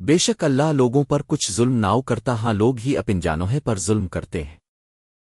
بے شک اللہ لوگوں پر کچھ ظلم ناؤ کرتا ہاں لوگ ہی اپن جانوہے پر ظلم کرتے ہیں۔